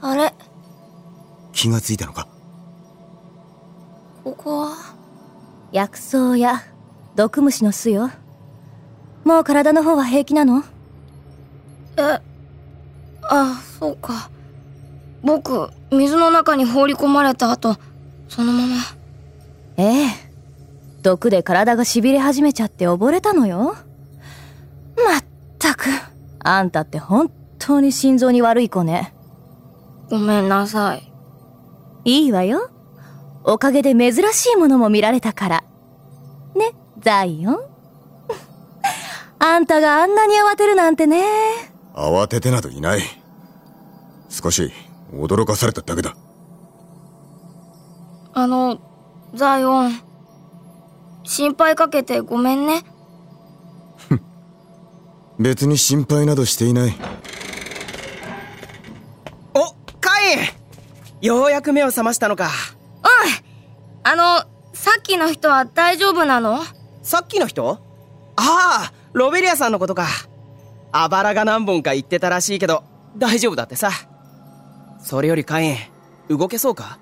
あれ？気がついたのか？ここは薬草や毒虫の巣よ。もう体の方は平気なの？えあそうか。僕水の中に放り込まれた後そのまま。ええ。毒で体が痺れ始めちゃって溺れたのよ。まったく。あんたって本当に心臓に悪い子ね。ごめんなさい。いいわよ。おかげで珍しいものも見られたから。ねザイオン。あんたがあんなに慌てるなんてね。慌ててなどいない。少し驚かされただけだ。あのザイオン。心配かけてごめんね。別に心配などしていないようやく目を覚ましたのか。うんあのさっきの人は大丈夫なの？さっきの人？ああロベリアさんのことか。あばらが何本か言ってたらしいけど大丈夫だってさ。それよりカイン動けそうか？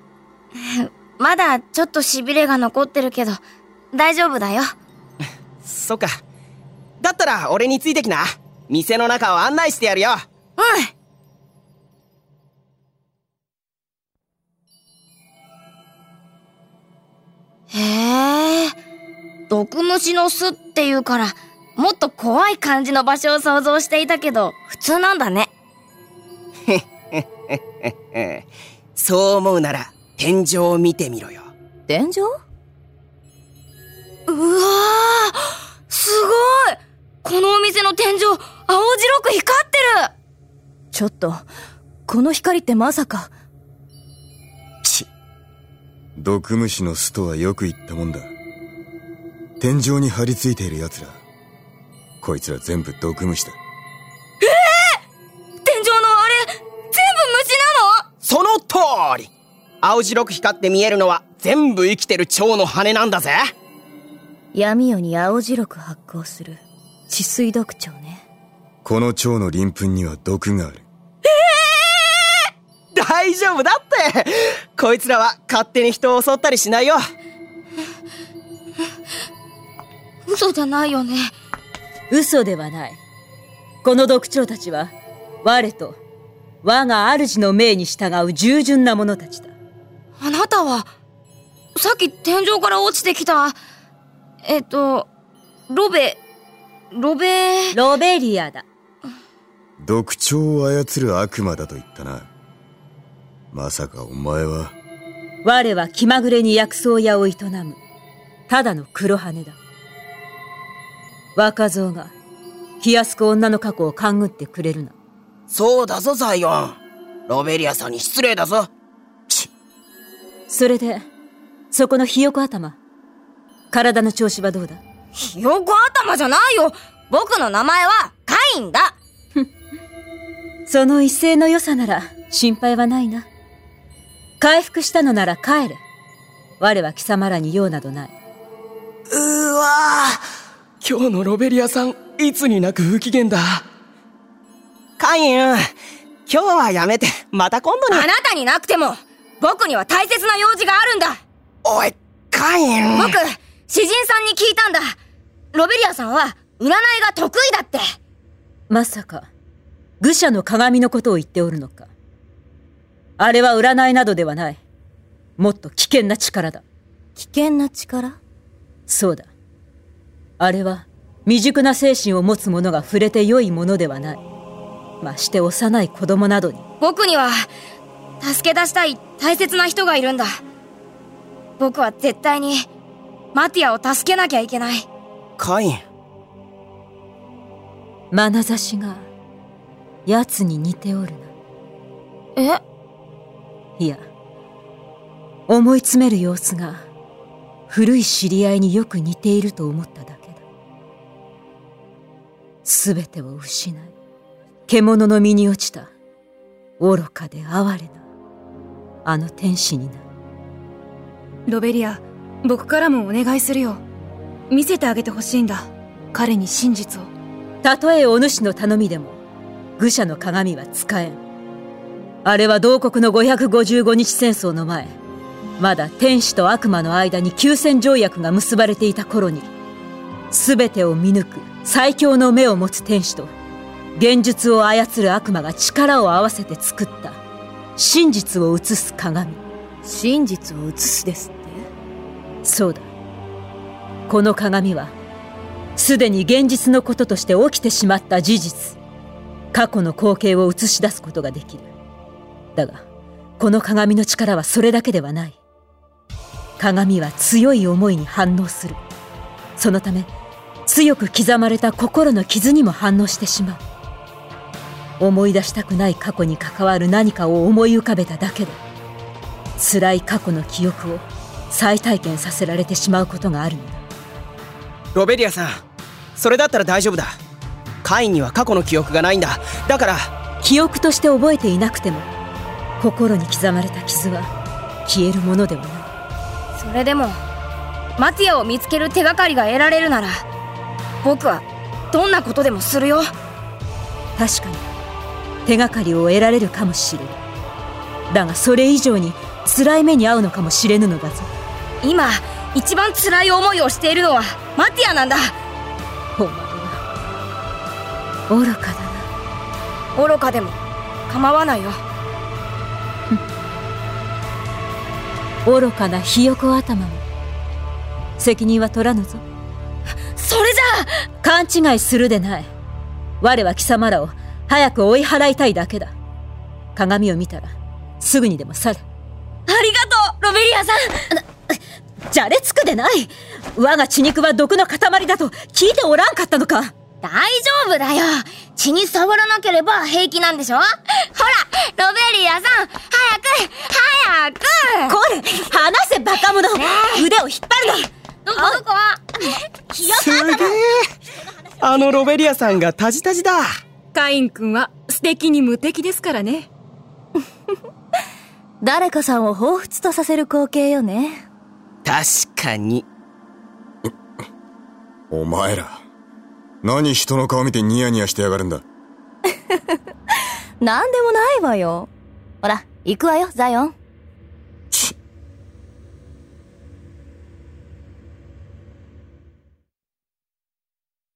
まだちょっと痺れが残ってるけど大丈夫だよ。そっか。だったら俺についてきな。店の中を案内してやるよ。うんへえ毒虫の巣っていうからもっと怖い感じの場所を想像していたけど普通なんだね。そう思うなら天井を見てみろよ。天井？うわーすごい。このお店の天井青白く光ってる。ちょっとこの光ってまさかち毒虫の巣とはよく言ったもんだ。天井に張り付いている奴ら。こいつら全部毒虫だ。天井のあれ全部虫なの？その通り。青白く光って見えるのは全部生きてる蝶の羽なんだぜ。闇夜に青白く発光する治水毒蝶ね。この蝶の鱗粉には毒がある大丈夫だって。こいつらは勝手に人を襲ったりしないよ。嘘じゃないよね。嘘ではない。この毒蝶たちは我と我が主の命に従う従順な者たちだ。あなたはさっき天井から落ちてきた。えっとロベロベロベリアだ。毒蝶を操る悪魔だと言ったなまさかお前は。我は気まぐれに薬草屋を営む。ただの黒羽だ。若造が気安く女の過去を勘ぐってくれるな。そうだぞザイオン。ロベリアさんに失礼だぞ。それでそこのひよこ頭。体の調子はどうだ？ひよこ頭じゃないよ。僕の名前はカインだ。その威勢の良さなら心配はないな回復したのなら帰れ我は貴様らに用などない。うわ今日のロベリアさんいつになく不機嫌だ。カイン今日はやめてまた今度にあなたになくても僕には大切な用事があるんだ。おいカイン。僕詩人さんに聞いたんだ。ロベリアさんは占いが得意だって。まさか愚者の鏡のことを言っておるのかあれは占いなどではない。もっと危険な力だ。危険な力？そうだ。あれは未熟な精神を持つ者が触れて良いものではない。まして幼い子供などに。僕には助け出したい大切な人がいるんだ。僕は絶対にマティアを助けなきゃいけない。カイン。眼差しが奴に似ておるな。え？いや思い詰める様子が古い知り合いによく似ていると思っただけだ。全てを失い獣の身に落ちた愚かで哀れなあの天使になロベリア僕からもお願いするよ。見せてあげてほしいんだ。彼に真実を。たとえお主の頼みでも愚者の鏡は使えんあれは同国の555日戦争の前まだ天使と悪魔の間に休戦条約が結ばれていた頃に全てを見抜く最強の目を持つ天使と現実を操る悪魔が力を合わせて作った真実を映す鏡。真実を映すですって？そうだ。この鏡はすでに現実のこととして起きてしまった事実。過去の光景を映し出すことができるだがこの鏡の力はそれだけではない。鏡は強い思いに反応する。そのため強く刻まれた心の傷にも反応してしまう。思い出したくない過去に関わる何かを思い浮かべただけで辛い過去の記憶を再体験させられてしまうことがあるのだ。ロベリアさんそれだったら大丈夫だ。カインには過去の記憶がないんだ。だから記憶として覚えていなくても心に刻まれた傷は消えるものではない。それでもマティアを見つける手がかりが得られるなら僕はどんなことでもするよ。確かに手がかりを得られるかもしれぬだがそれ以上に辛い目に遭うのかもしれぬのだぞ。今一番辛い思いをしているのはマティアなんだ。お前は愚かだな。愚かでも構わないよ愚かなひよこ頭も責任は取らぬぞ。それじゃあ勘違いするでない。我は貴様らを早く追い払いたいだけだ。鏡を見たらすぐにでも去れ。ありがとうロベリアさん。じゃれつくでない。我が血肉は毒の塊だと聞いておらんかったのか大丈夫だよ。血に触らなければ平気なんでしょ？ほらロベリアさん早く早く。これ離せバカ者。腕を引っ張るな。どこ？どこ？すげえ。あのロベリアさんがタジタジだ。カイン君は素敵に無敵ですからね。誰かさんを彷彿とさせる光景よね。確かに。お前ら何人の顔見てニヤニヤしてやがるんだ？なんでもないわよ。ほら行くわよザヨン。